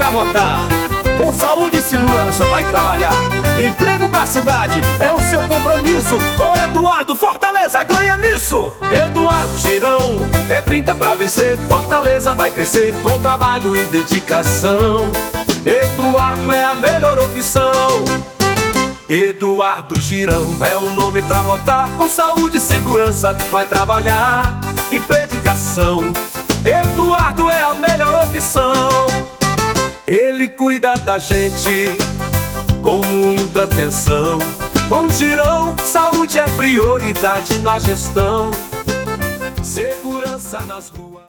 pra votar. Com saúde e segurança vai trabalhar. Emprego pra cidade é o seu compromisso. Com Eduardo Fortaleza ganha nisso. Eduardo Girão é 30 pra vencer. Fortaleza vai crescer com trabalho e dedicação. Eduardo é a melhor opção. Eduardo Girão é o nome pra votar. Com saúde e segurança vai trabalhar. E dedicação. Eduardo é a melhor. Ele cuida da gente com muita atenção. Com girão, saúde é prioridade na gestão. Segurança nas ruas.